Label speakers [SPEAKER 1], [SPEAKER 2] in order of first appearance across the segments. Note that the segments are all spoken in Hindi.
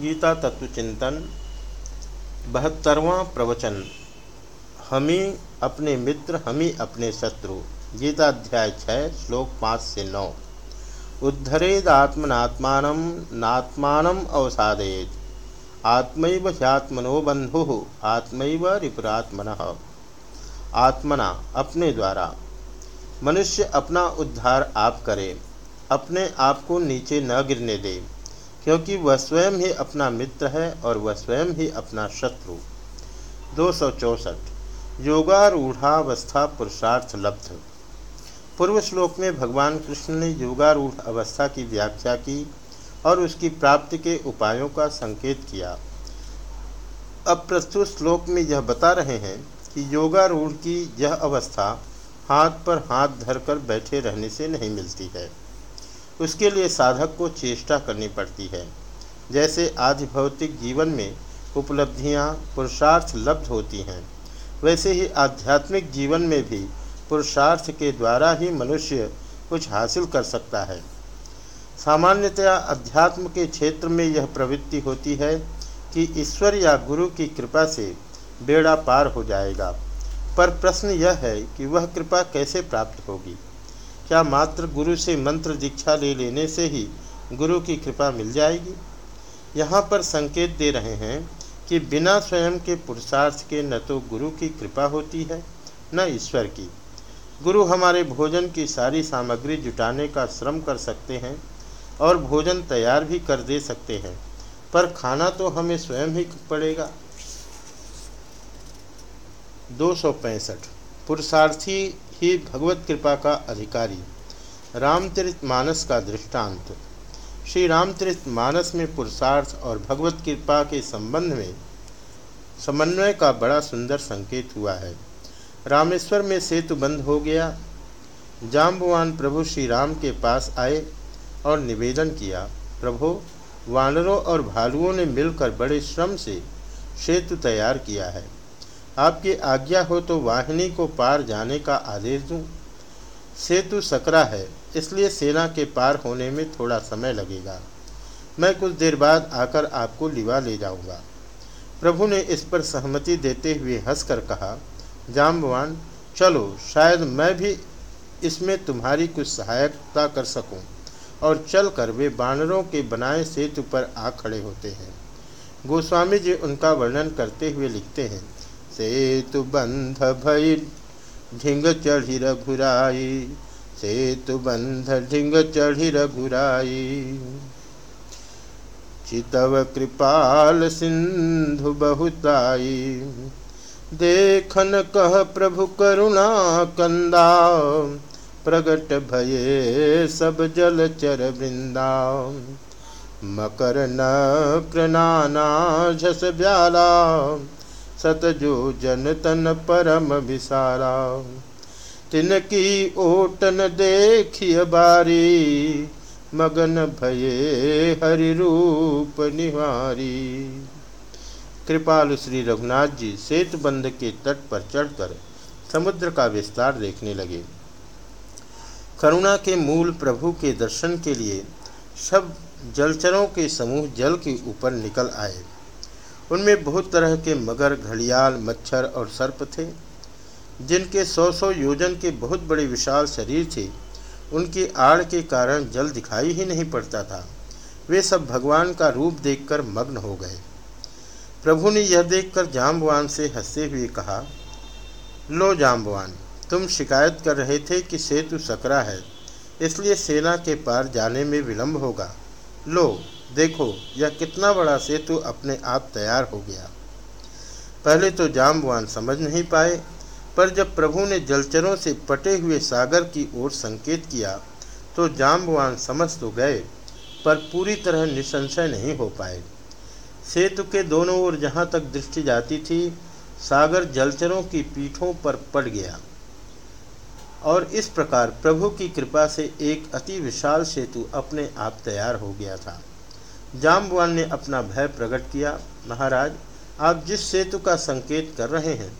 [SPEAKER 1] गीता तत्व चिंतन, बहत्तरवां प्रवचन, हमी अपने मित्र, हमी अपने शत्रु, गीता अध्याय छः, श्लोक पाँच से नौ। उद्धरेदात्मनात्मान नात्मान अवसादेत। आत्मैव ह्यात्मनो बंधु आत्मैव रिपुरात्मन। आत्मना अपने द्वारा। मनुष्य अपना उद्धार आप करे, अपने आप को नीचे न गिरने दे। क्योंकि वह स्वयं ही अपना मित्र है और वह स्वयं ही अपना शत्रु। दो सौ चौसठ। योगारूढ़ावस्था पुरुषार्थ लब्ध। पूर्व श्लोक में भगवान कृष्ण ने योगारूढ़ अवस्था की व्याख्या की और उसकी प्राप्ति के उपायों का संकेत किया। अब प्रस्तुत श्लोक में यह बता रहे हैं कि योगारूढ़ की यह अवस्था हाथ पर हाथ धरकर बैठे रहने से नहीं मिलती है। उसके लिए साधक को चेष्टा करनी पड़ती है। जैसे आदि भौतिक जीवन में उपलब्धियाँ पुरुषार्थ लब्ध होती हैं, वैसे ही आध्यात्मिक जीवन में भी पुरुषार्थ के द्वारा ही मनुष्य कुछ हासिल कर सकता है। सामान्यतया अध्यात्म के क्षेत्र में यह प्रवृत्ति होती है कि ईश्वर या गुरु की कृपा से बेड़ा पार हो जाएगा। पर प्रश्न यह है कि वह कृपा कैसे प्राप्त होगी? क्या मात्र गुरु से मंत्र दीक्षा ले लेने से ही गुरु की कृपा मिल जाएगी? यहाँ पर संकेत दे रहे हैं कि बिना स्वयं के पुरुषार्थ के न तो गुरु की कृपा होती है, न ईश्वर की। गुरु हमारे भोजन की सारी सामग्री जुटाने का श्रम कर सकते हैं और भोजन तैयार भी कर दे सकते हैं, पर खाना तो हमें स्वयं ही पड़ेगा। दो सौ पैंसठ। पुरुषार्थी ही भगवत कृपा का अधिकारी। रामचरित मानस का दृष्टांत। श्री रामचरित मानस में पुरुषार्थ और भगवत कृपा के संबंध में समन्वय का बड़ा सुंदर संकेत हुआ है। रामेश्वर में सेतु बंद हो गया। जाम्बवान प्रभु श्री राम के पास आए और निवेदन किया, प्रभु, वानरों और भालुओं ने मिलकर बड़े श्रम से सेतु तैयार किया है। आपकी आज्ञा हो तो वाहिनी को पार जाने का आदेश दूँ। सेतु सकरा है, इसलिए सेना के पार होने में थोड़ा समय लगेगा। मैं कुछ देर बाद आकर आपको लिवा ले जाऊँगा। प्रभु ने इस पर सहमति देते हुए हंसकर कहा, जाम्बवान, चलो, शायद मैं भी इसमें तुम्हारी कुछ सहायता कर सकूँ। और चलकर वे बानरों के बनाए सेतु पर आ खड़े होते हैं। गोस्वामी जी उनका वर्णन करते हुए लिखते हैं सेतु बंध भई ढिंग चढ़ी रघुराई सेतु बंध ढिंग चढ़ी रघुराई चितव कृपाल सिंधु बहुताई देखन कह प्रभु करुणा कंदा प्रगट भये सब जल चर वृंदा मकर न प्रनाना झस ब्याला सतजो जन तन परम विसारा। तिनकी ओटन देखिय बारी, मगन भये हरि रूप निहारी कृपालु श्री रघुनाथ जी सेतु बंध के तट पर चढ़कर समुद्र का विस्तार देखने लगे। करुणा के मूल प्रभु के दर्शन के लिए सब जलचरों के समूह जल के ऊपर निकल आए। उनमें बहुत तरह के मगर, घड़ियाल, मच्छर और सर्प थे, जिनके सौ सौ योजन के बहुत बड़े विशाल शरीर थे। उनकी आड़ के कारण जल दिखाई ही नहीं पड़ता था। वे सब भगवान का रूप देखकर मग्न हो गए। प्रभु ने यह देखकर जाम्बवान से हँसते हुए कहा, लो जाम्बवान, तुम शिकायत कर रहे थे कि सेतु सकरा है, इसलिए सेना के पार जाने में विलंब होगा। लो देखो, यह कितना बड़ा सेतु अपने आप तैयार हो गया। पहले तो जाम्बवान समझ नहीं पाए, पर जब प्रभु ने जलचरों से पटे हुए सागर की ओर संकेत किया तो जाम्बवान समझ तो गए, पर पूरी तरह निसंशय नहीं हो पाए। सेतु के दोनों ओर जहाँ तक दृष्टि जाती थी, सागर जलचरों की पीठों पर पड़ गया। और इस प्रकार प्रभु की कृपा से एक अति विशाल सेतु अपने आप तैयार हो गया था। जाम्बवान ने अपना भय प्रकट किया, महाराज, आप जिस सेतु का संकेत कर रहे हैं,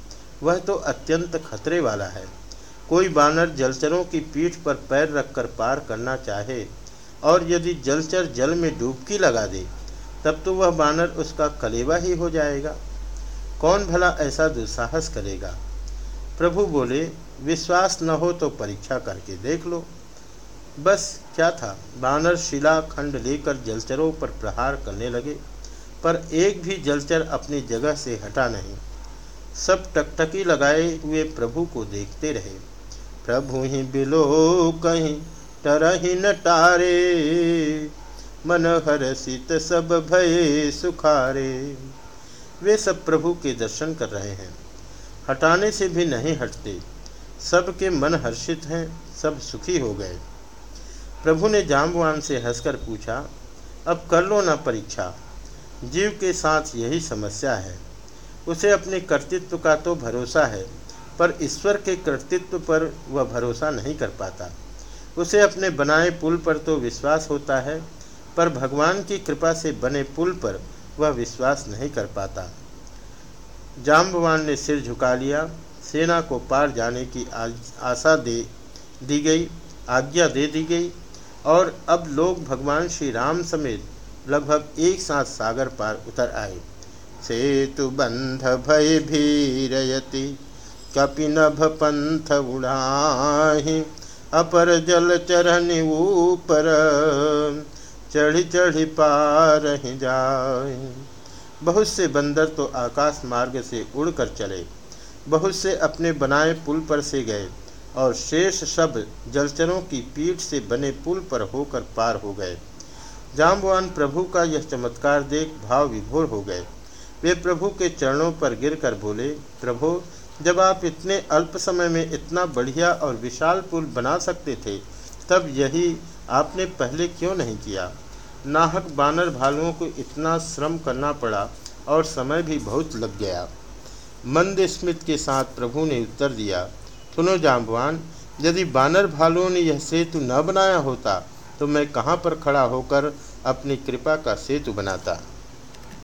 [SPEAKER 1] वह तो अत्यंत खतरे वाला है। कोई बानर जलचरों की पीठ पर पैर रखकर पार करना चाहे और यदि जलचर जल में डुबकी लगा दे, तब तो वह बानर उसका कलेवा ही हो जाएगा। कौन भला ऐसा दुस्साहस करेगा? प्रभु बोले, विश्वास न हो तो परीक्षा करके देख लो। बस, क्या था? बानर शिला खंड लेकर जलचरों पर प्रहार करने लगे, पर एक भी जलचर अपनी जगह से हटा नहीं। सब टकटकी लगाए हुए प्रभु को देखते रहे। प्रभु ही बिलो, कहीं तरही न टारे मन हर्षित सब भय सुखारे। वे सब प्रभु के दर्शन कर रहे हैं। हटाने से भी नहीं हटते। सबके मन हर्षित हैं, सब सुखी हो गए। प्रभु ने जाम्बवान से हंसकर पूछा, अब कर लो ना परीक्षा। जीव के साथ यही समस्या है। उसे अपने कर्तृत्व का तो भरोसा है, पर ईश्वर के कर्तृत्व पर वह भरोसा नहीं कर पाता। उसे अपने बनाए पुल पर तो विश्वास होता है, पर भगवान की कृपा से बने पुल पर वह विश्वास नहीं कर पाता। जाम्बवान ने सिर झुका लिया, सेना को पार जाने की आशा दे, दी गई, आज्ञा दे दी गई और अब लोग भगवान श्री राम समेत लगभग एक साथ सागर पार उतर आए। सेतु बंध भय भीरयति, कपिनभ पंथ उड़ाही, अपर जल चरण ऊपर, चढ़ी चढ़ी पार जाए। बहुत से बंदर तो आकाश मार्ग से उड़कर चले, बहुत से अपने बनाए पुल पर से गए। और शेष सब जलचरों की पीठ से बने पुल पर होकर पार हो गए। जाम्बवान प्रभु का यह चमत्कार देख भाव विभोर हो गए। वे प्रभु के चरणों पर गिरकर बोले, प्रभु, जब आप इतने अल्प समय में इतना बढ़िया और विशाल पुल बना सकते थे, तब यही आपने पहले क्यों नहीं किया? नाहक बानर भालुओं को इतना श्रम करना पड़ा और समय भी बहुत लग गया। मंद स्मित के साथ प्रभु ने उत्तर दिया सुनो जाम्बवान यदि बानर भालुओं ने यह सेतु न बनाया होता तो मैं कहाँ पर खड़ा होकर अपनी कृपा का सेतु बनाता?